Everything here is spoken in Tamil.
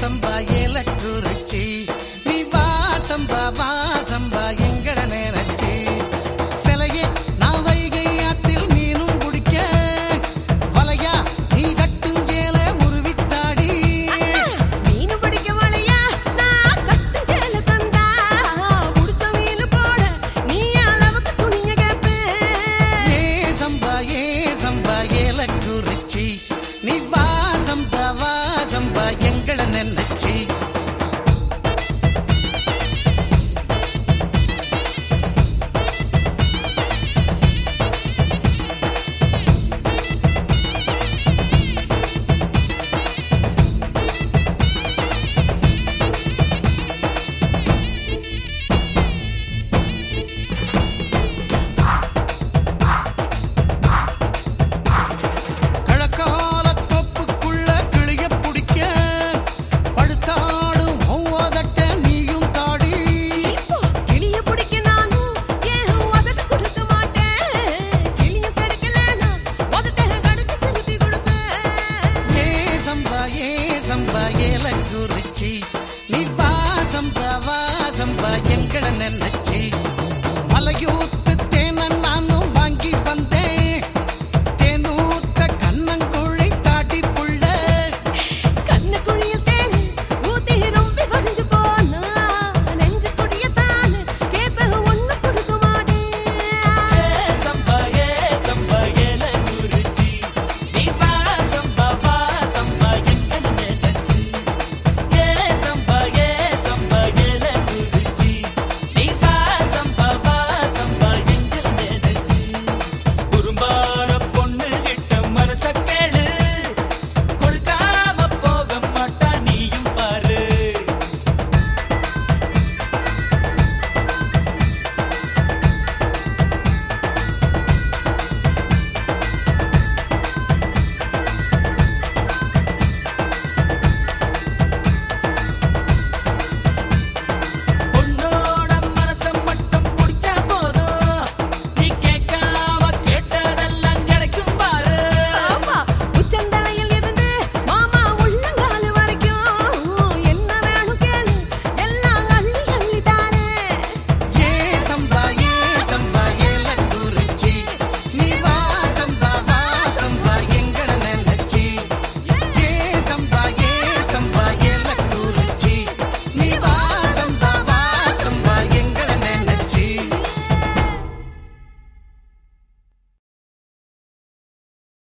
சம்பா ஏலக்குறிச்சி குறிச்சி எங்களை நினைச்சி. சம்பாயே சம்பா ஏலக்குறிச்சி. நீ வா சம்பா வா சம்பா